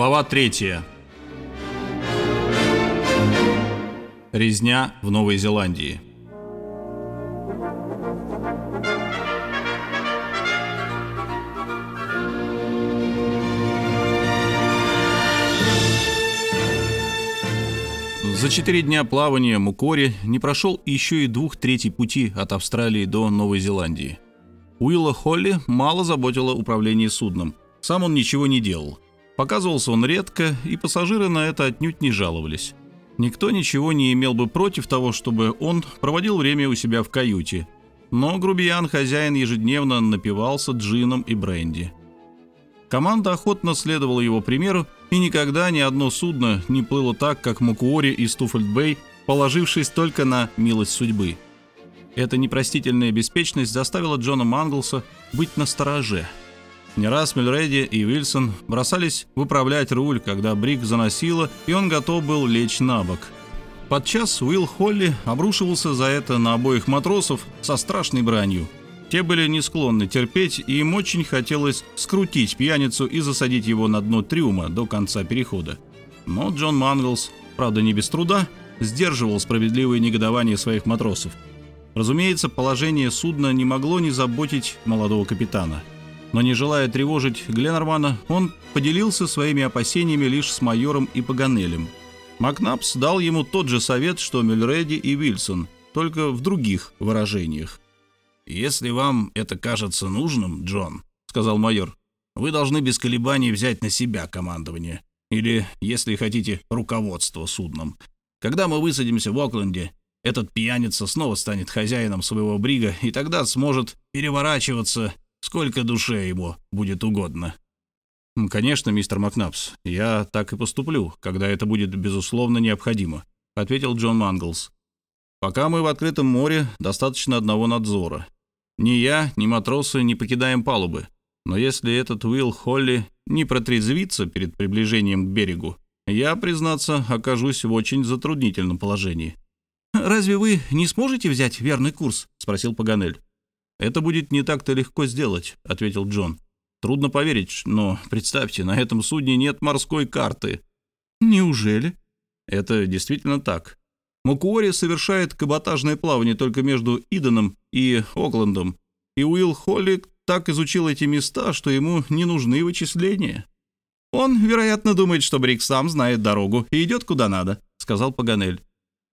Глава 3. Резня в Новой Зеландии. За четыре дня плавания Мукори не прошел еще и двух третий пути от Австралии до Новой Зеландии. Уилла Холли мало заботило управление судном. Сам он ничего не делал – Показывался он редко, и пассажиры на это отнюдь не жаловались. Никто ничего не имел бы против того, чтобы он проводил время у себя в каюте. Но грубиян-хозяин ежедневно напивался джином и бренди. Команда охотно следовала его примеру, и никогда ни одно судно не плыло так, как Мукуори и Стуффельд-Бэй, положившись только на милость судьбы. Эта непростительная беспечность заставила Джона Манглса быть настороже – не раз Мильреди и Уильсон бросались выправлять руль, когда Брик заносило, и он готов был лечь на бок. Подчас Уилл Холли обрушивался за это на обоих матросов со страшной бранью. Те были не склонны терпеть, и им очень хотелось скрутить пьяницу и засадить его на дно трюма до конца перехода. Но Джон Манглс, правда не без труда, сдерживал справедливое негодование своих матросов. Разумеется, положение судна не могло не заботить молодого капитана – но не желая тревожить Гленнермана, он поделился своими опасениями лишь с майором и Паганелем. Макнапс дал ему тот же совет, что Мюльреди и Вильсон, только в других выражениях. «Если вам это кажется нужным, Джон», — сказал майор, — «вы должны без колебаний взять на себя командование, или, если хотите, руководство судном. Когда мы высадимся в Окленде, этот пьяница снова станет хозяином своего брига и тогда сможет переворачиваться сколько душе ему будет угодно. «Конечно, мистер Макнапс, я так и поступлю, когда это будет безусловно необходимо», — ответил Джон Манглс. «Пока мы в открытом море, достаточно одного надзора. Ни я, ни матросы не покидаем палубы. Но если этот Уилл Холли не протрезвится перед приближением к берегу, я, признаться, окажусь в очень затруднительном положении». «Разве вы не сможете взять верный курс?» — спросил Паганель. «Это будет не так-то легко сделать», — ответил Джон. «Трудно поверить, но представьте, на этом судне нет морской карты». «Неужели?» «Это действительно так. Макуори совершает каботажное плавание только между Иденом и Оклендом, и Уилл Холли так изучил эти места, что ему не нужны вычисления». «Он, вероятно, думает, что Брик сам знает дорогу и идет куда надо», — сказал Паганель.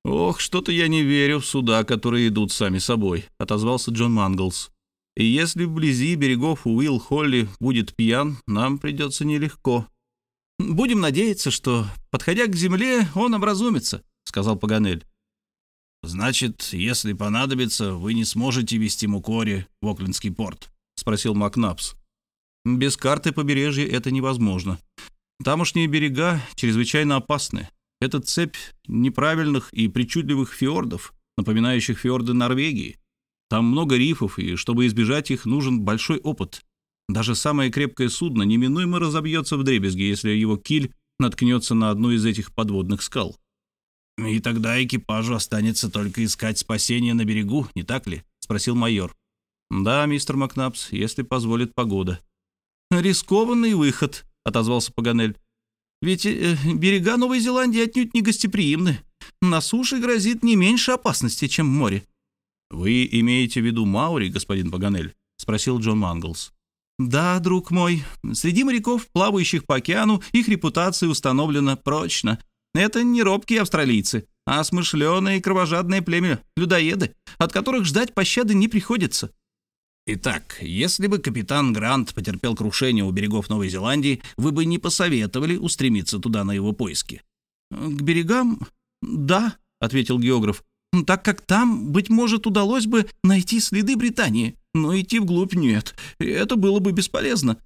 «Ох, что-то я не верю в суда, которые идут сами собой», — отозвался Джон Манглс. «И если вблизи берегов Уилл Холли будет пьян, нам придется нелегко». «Будем надеяться, что, подходя к земле, он образумится», — сказал Паганель. «Значит, если понадобится, вы не сможете вести Мукори в Оклендский порт?» — спросил Макнапс. «Без карты побережья это невозможно. Тамошние берега чрезвычайно опасны. Это цепь неправильных и причудливых фьордов, напоминающих фьорды Норвегии. Там много рифов, и чтобы избежать их, нужен большой опыт. Даже самое крепкое судно неминуемо разобьется в дребезги, если его киль наткнется на одну из этих подводных скал. «И тогда экипажу останется только искать спасение на берегу, не так ли?» — спросил майор. «Да, мистер Макнапс, если позволит погода». «Рискованный выход», — отозвался Паганель. Ведь э, берега Новой Зеландии отнюдь не гостеприимны. На суше грозит не меньше опасности, чем в море». «Вы имеете в виду Маури, господин Паганель?» — спросил Джон Манглс. «Да, друг мой. Среди моряков, плавающих по океану, их репутация установлена прочно. Это не робкие австралийцы, а смышленое и кровожадное племя людоеды, от которых ждать пощады не приходится. Итак, если бы капитан Грант потерпел крушение у берегов Новой Зеландии, вы бы не посоветовали устремиться туда на его поиски? К берегам? Да, ответил географ. Так как там, быть может, удалось бы найти следы Британии, но идти вглубь нет. Это было бы бесполезно.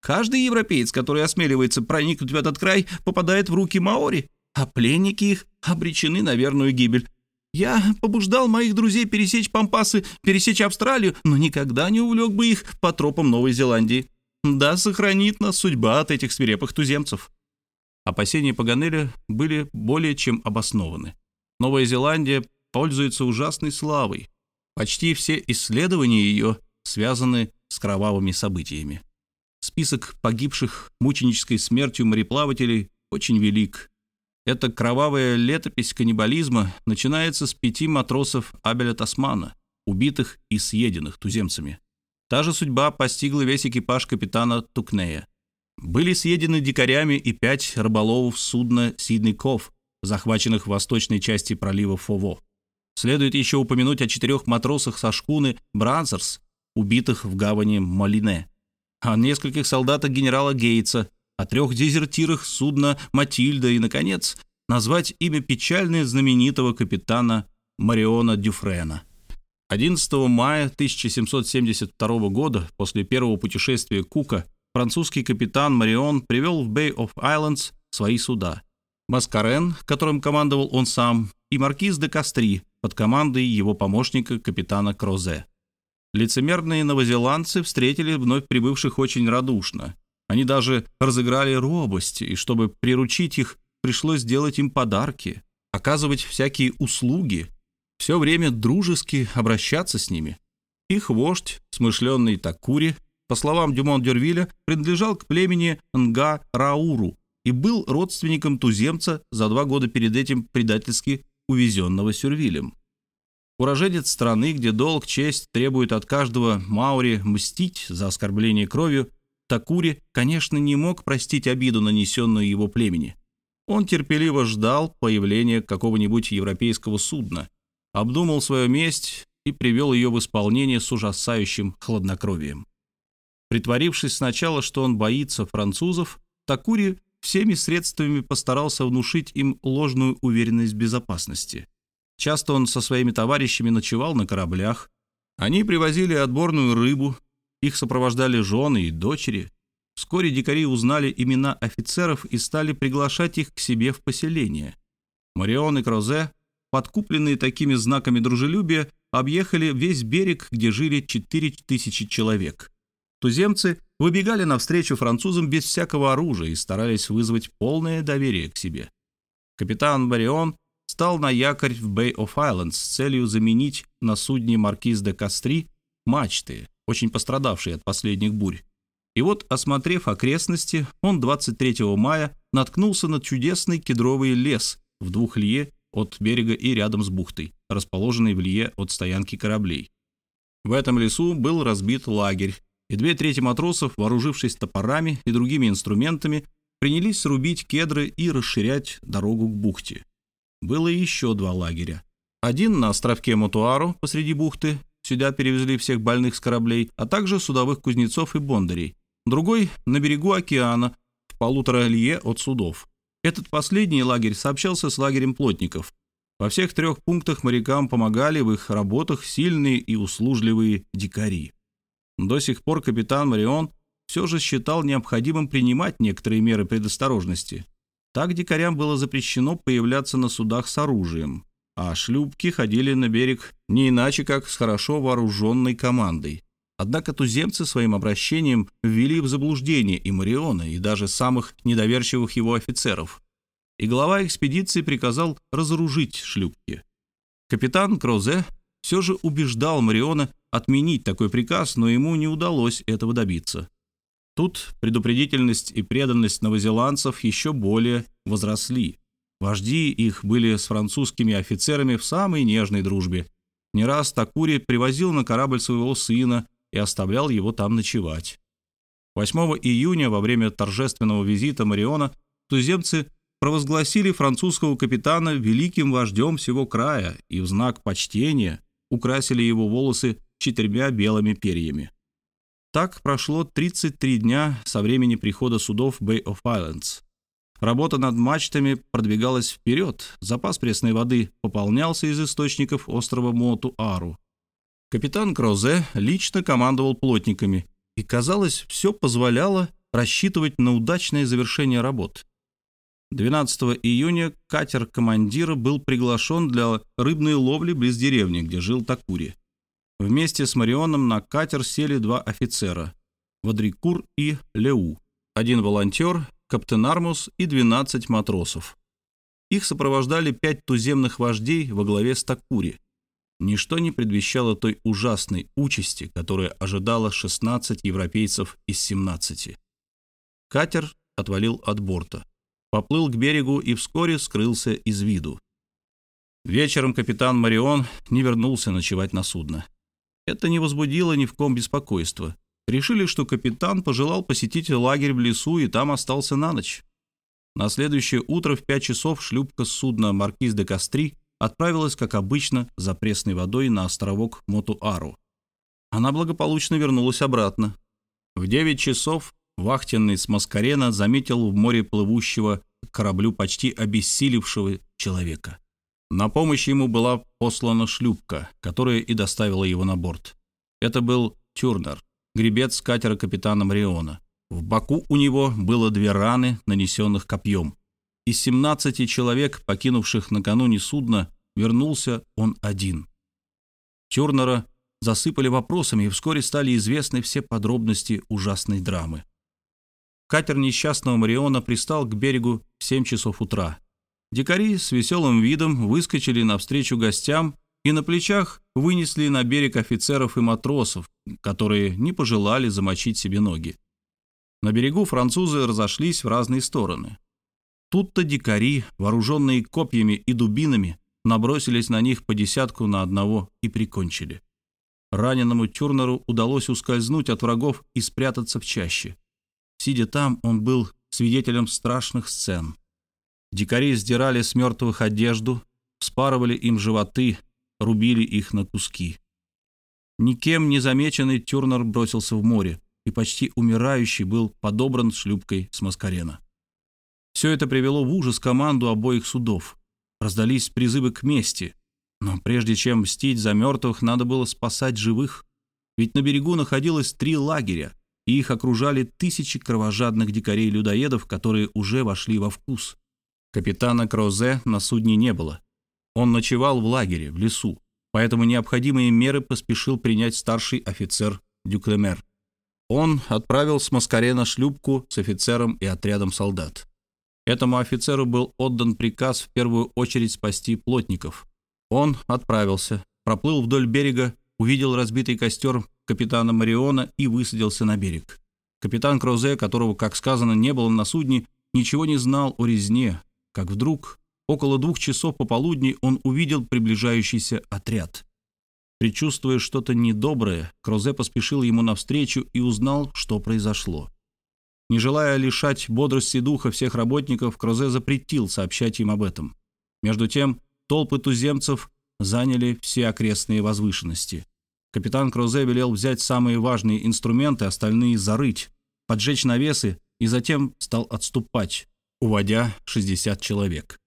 Каждый европеец, который осмеливается проникнуть в этот край, попадает в руки маори, а пленники их обречены на верную гибель. Я побуждал моих друзей пересечь Пампасы, пересечь Австралию, но никогда не увлек бы их по тропам Новой Зеландии. Да сохранит нас судьба от этих свирепых туземцев». Опасения Паганеля были более чем обоснованы. Новая Зеландия пользуется ужасной славой. Почти все исследования ее связаны с кровавыми событиями. Список погибших мученической смертью мореплавателей очень велик. Эта кровавая летопись каннибализма начинается с пяти матросов Абеля Тасмана, убитых и съеденных туземцами. Та же судьба постигла весь экипаж капитана Тукнея. Были съедены дикарями и пять рыболовов судна «Сиднey Ков», захваченных в восточной части пролива Фово. Следует еще упомянуть о четырех матросах со шкуны «Бранзерс», убитых в гавани Молине, о нескольких солдатах генерала Гейтса, о трех дезертирах судна «Матильда» и, наконец, назвать имя печально знаменитого капитана Мариона Дюфрена. 11 мая 1772 года, после первого путешествия Кука, французский капитан Марион привел в Bay of Islands свои суда. Маскарен, которым командовал он сам, и маркиз де Кастри под командой его помощника капитана Крозе. Лицемерные новозеландцы встретили вновь прибывших очень радушно. Они даже разыграли робость, и чтобы приручить их, пришлось делать им подарки, оказывать всякие услуги, все время дружески обращаться с ними. Их вождь, смышленный Такури, по словам Дюмон Дюрвиля, принадлежал к племени Нга-Рауру и был родственником туземца за два года перед этим предательски увезенного Сюрвилем. Уроженец страны, где долг, честь требует от каждого Маури мстить за оскорбление кровью, Такури, конечно, не мог простить обиду, нанесенную его племени. Он терпеливо ждал появления какого-нибудь европейского судна, обдумал свою месть и привел ее в исполнение с ужасающим хладнокровием. Притворившись сначала, что он боится французов, Такури всеми средствами постарался внушить им ложную уверенность безопасности. Часто он со своими товарищами ночевал на кораблях. Они привозили отборную рыбу, их сопровождали жены и дочери. Вскоре дикари узнали имена офицеров и стали приглашать их к себе в поселение. Марион и Крозе, подкупленные такими знаками дружелюбия, объехали весь берег, где жили 4000 человек. Туземцы выбегали навстречу французам без всякого оружия и старались вызвать полное доверие к себе. Капитан Барион стал на якорь в Bay of Islands с целью заменить на судне Маркиз де Кастри мачты, очень пострадавшие от последних бурь. И вот, осмотрев окрестности, он 23 мая наткнулся на чудесный кедровый лес в двух лье от берега и рядом с бухтой, расположенной в лье от стоянки кораблей. В этом лесу был разбит лагерь, и две трети матросов, вооружившись топорами и другими инструментами, принялись рубить кедры и расширять дорогу к бухте. Было еще два лагеря. Один на островке Мотуару посреди бухты, сюда перевезли всех больных с кораблей, а также судовых кузнецов и бондарей. Другой на берегу океана, в полутора лье от судов. Этот последний лагерь сообщался с лагерем плотников. Во всех трех пунктах морякам помогали в их работах сильные и услужливые дикари. До сих пор капитан Марион все же считал необходимым принимать некоторые меры предосторожности. Так дикарям было запрещено появляться на судах с оружием, а шлюпки ходили на берег не иначе, как с хорошо вооруженной командой. Однако туземцы своим обращением ввели в заблуждение и Мариона, и даже самых недоверчивых его офицеров. И глава экспедиции приказал разоружить шлюпки. Капитан Крозе все же убеждал Мариона отменить такой приказ, но ему не удалось этого добиться. Тут предупредительность и преданность новозеландцев еще более возросли. Вожди их были с французскими офицерами в самой нежной дружбе. Не раз Такури привозил на корабль своего сына и оставлял его там ночевать. 8 июня во время торжественного визита Мариона туземцы провозгласили французского капитана великим вождем всего края и в знак почтения украсили его волосы четырьмя белыми перьями. Так прошло 33 дня со времени прихода судов Bay of Islands. Работа над мачтами продвигалась вперед, запас пресной воды пополнялся из источников острова Моту-Ару. Капитан Крозе лично командовал плотниками, и, казалось, все позволяло рассчитывать на удачное завершение работ. 12 июня катер командира был приглашен для рыбной ловли близ деревни, где жил Такури. Вместе с Марионом на катер сели два офицера – Вадрикур и Леу, один волонтер, каптен Армус и 12 матросов. Их сопровождали пять туземных вождей во главе с Такури. ничто не предвещало той ужасной участи, которая ожидала 16 европейцев из 17. Катер отвалил от борта, поплыл к берегу и вскоре скрылся из виду. Вечером капитан Марион не вернулся ночевать на судно. Это не возбудило ни в ком беспокойства. Решили, что капитан пожелал посетить лагерь в лесу и там остался на ночь. На следующее утро в пять часов шлюпка судна «Маркиз де Кастри» отправилась, как обычно, за пресной водой на островок Мотуару. Она благополучно вернулась обратно. В девять часов вахтенный с Маскарена заметил в море плывущего кораблю почти обессилевшего человека. На помощь ему была послана шлюпка, которая и доставила его на борт. Это был Тюрнер, гребец катера капитана Мариона. В боку у него было две раны, нанесенных копьем. Из 17 человек, покинувших накануне судно, вернулся он один. Тюрнера засыпали вопросами, и вскоре стали известны все подробности ужасной драмы. Катер несчастного Мариона пристал к берегу в 7 часов утра. Дикари с веселым видом выскочили навстречу гостям и на плечах вынесли на берег офицеров и матросов, которые не пожелали замочить себе ноги. На берегу французы разошлись в разные стороны. Тут-то дикари, вооруженные копьями и дубинами, набросились на них по десятку на одного и прикончили. Раненому Тюрнеру удалось ускользнуть от врагов и спрятаться в чаще. Сидя там, он был свидетелем страшных сцен. Дикари сдирали с мертвых одежду, спарывали им животы, рубили их на куски. Никем не замеченный Тюрнер бросился в море и почти умирающий был подобран шлюпкой с Маскарена. Все это привело в ужас команду обоих судов. Раздались призывы к мести, но прежде чем мстить за мертвых, надо было спасать живых. Ведь на берегу находилось три лагеря, и их окружали тысячи кровожадных дикарей-людоедов, которые уже вошли во вкус. Капитана Крозе на судне не было. Он ночевал в лагере, в лесу, поэтому необходимые меры поспешил принять старший офицер Дюклемер. Он отправил с Маскарена шлюпку с офицером и отрядом солдат. Этому офицеру был отдан приказ в первую очередь спасти плотников. Он отправился, проплыл вдоль берега, увидел разбитый костер капитана Мариона и высадился на берег. Капитан Крозе, которого, как сказано, не было на судне, ничего не знал о резне, как вдруг, около двух часов пополудни, он увидел приближающийся отряд. Причувствуя что-то недоброе, Крозе поспешил ему навстречу и узнал, что произошло. Не желая лишать бодрости духа всех работников, Крозе запретил сообщать им об этом. Между тем, толпы туземцев заняли все окрестные возвышенности. Капитан Крозе велел взять самые важные инструменты, остальные зарыть, поджечь навесы и затем стал отступать, уводя 60 человек.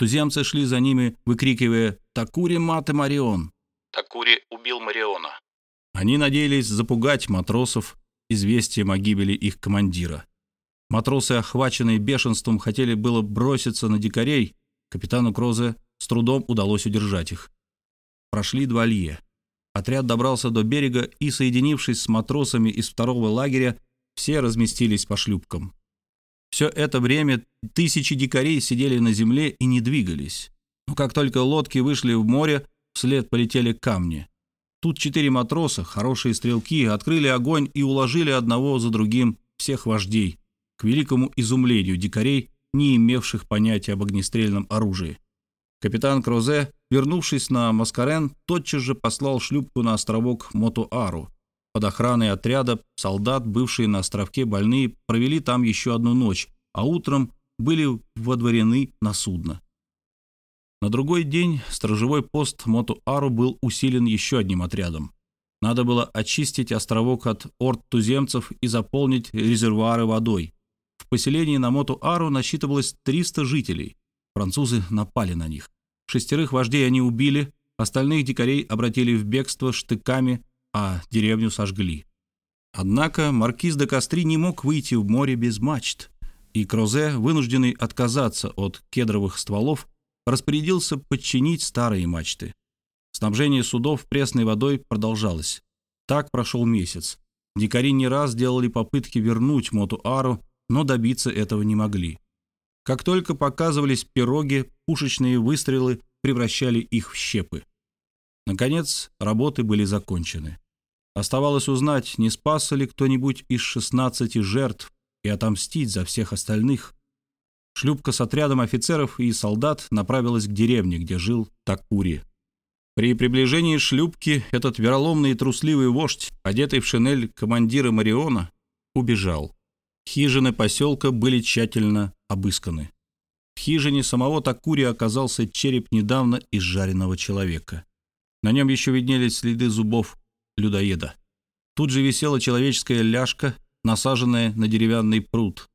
Туземцы шли за ними, выкрикивая «Такури маты Марион!». Такури убил Мариона. Они надеялись запугать матросов известием о гибели их командира. Матросы, охваченные бешенством, хотели было броситься на дикарей. Капитану Крозе с трудом удалось удержать их. Прошли два лье. Отряд добрался до берега и, соединившись с матросами из второго лагеря, все разместились по шлюпкам. Все это время тысячи дикарей сидели на земле и не двигались. Но как только лодки вышли в море, вслед полетели камни. Тут четыре матроса, хорошие стрелки, открыли огонь и уложили одного за другим всех вождей, к великому изумлению дикарей, не имевших понятия об огнестрельном оружии. Капитан Крозе, вернувшись на Маскарен, тотчас же послал шлюпку на островок Мотуару, под охраной отряда солдат, бывшие на островке больные, провели там еще одну ночь, а утром были водворены на судно. На другой день сторожевой пост Моту-Ару был усилен еще одним отрядом. Надо было очистить островок от орд туземцев и заполнить резервуары водой. В поселении на Моту-Ару насчитывалось 300 жителей. Французы напали на них. Шестерых вождей они убили, остальных дикарей обратили в бегство штыками а деревню сожгли. Однако маркиз де Кастри не мог выйти в море без мачт, и Крозе, вынужденный отказаться от кедровых стволов, распорядился подчинить старые мачты. Снабжение судов пресной водой продолжалось. Так прошел месяц. Дикари не раз делали попытки вернуть Моту-Ару, но добиться этого не могли. Как только показывались пироги, пушечные выстрелы превращали их в щепы. Наконец, работы были закончены. Оставалось узнать, не спасся ли кто-нибудь из 16 жертв и отомстить за всех остальных. Шлюпка с отрядом офицеров и солдат направилась к деревне, где жил Такури. При приближении шлюпки этот вероломный и трусливый вождь, одетый в шинель командира Мариона, убежал. Хижины поселка были тщательно обысканы. В хижине самого Такури оказался череп недавно изжаренного человека. На нем еще виднелись следы зубов людоеда. Тут же висела человеческая ляжка, насаженная на деревянный пруд.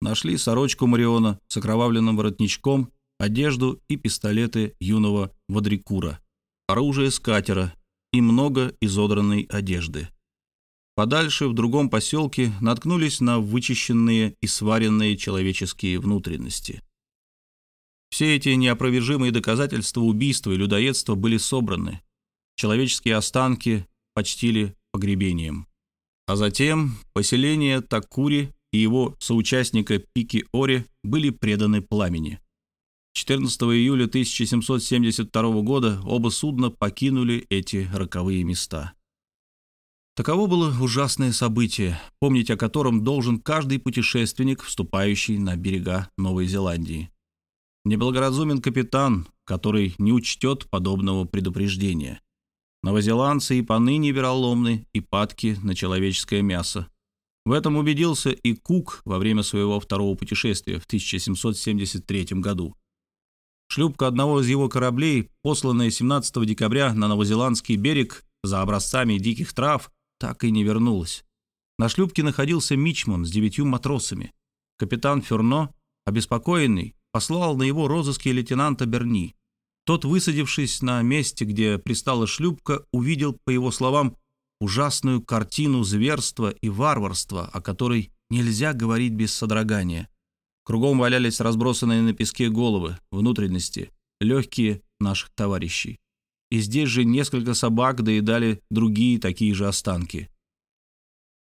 Нашли сорочку Мариона с окровавленным воротничком, одежду и пистолеты юного Вадрикура, оружие с катера и много изодранной одежды. Подальше, в другом поселке, наткнулись на вычищенные и сваренные человеческие внутренности. Все эти неопровержимые доказательства убийства и людоедства были собраны. Человеческие останки почтили погребением. А затем поселение Такури и его соучастника Пики Ори были преданы пламени. 14 июля 1772 года оба судна покинули эти роковые места. Таково было ужасное событие, помнить о котором должен каждый путешественник, вступающий на берега Новой Зеландии. Неблагоразумен капитан, который не учтет подобного предупреждения. Новозеландцы и поныне вероломны и падки на человеческое мясо. В этом убедился и Кук во время своего второго путешествия в 1773 году. Шлюпка одного из его кораблей, посланная 17 декабря на новозеландский берег за образцами диких трав, так и не вернулась. На шлюпке находился мичман с девятью матросами. Капитан Ферно, обеспокоенный, послал на его розыски лейтенанта Берни. Тот, высадившись на месте, где пристала шлюпка, увидел, по его словам, ужасную картину зверства и варварства, о которой нельзя говорить без содрогания. Кругом валялись разбросанные на песке головы, внутренности, легкие наших товарищей и здесь же несколько собак доедали другие такие же останки.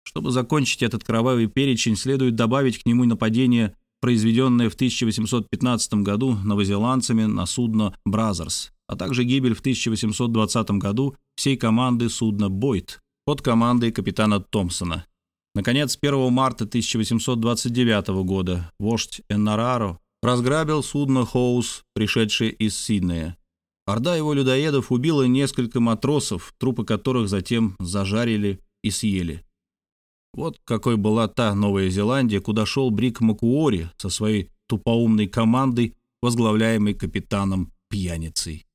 Чтобы закончить этот кровавый перечень, следует добавить к нему нападение, произведенное в 1815 году новозеландцами на судно «Бразерс», а также гибель в 1820 году всей команды судна «Бойт» под командой капитана Томпсона. Наконец, 1 марта 1829 года вождь Эннараро разграбил судно «Хоус», пришедшее из Сиднея. Орда его людоедов убила несколько матросов, трупы которых затем зажарили и съели. Вот какой была та Новая Зеландия, куда шел Брик Макуори со своей тупоумной командой, возглавляемой капитаном-пьяницей.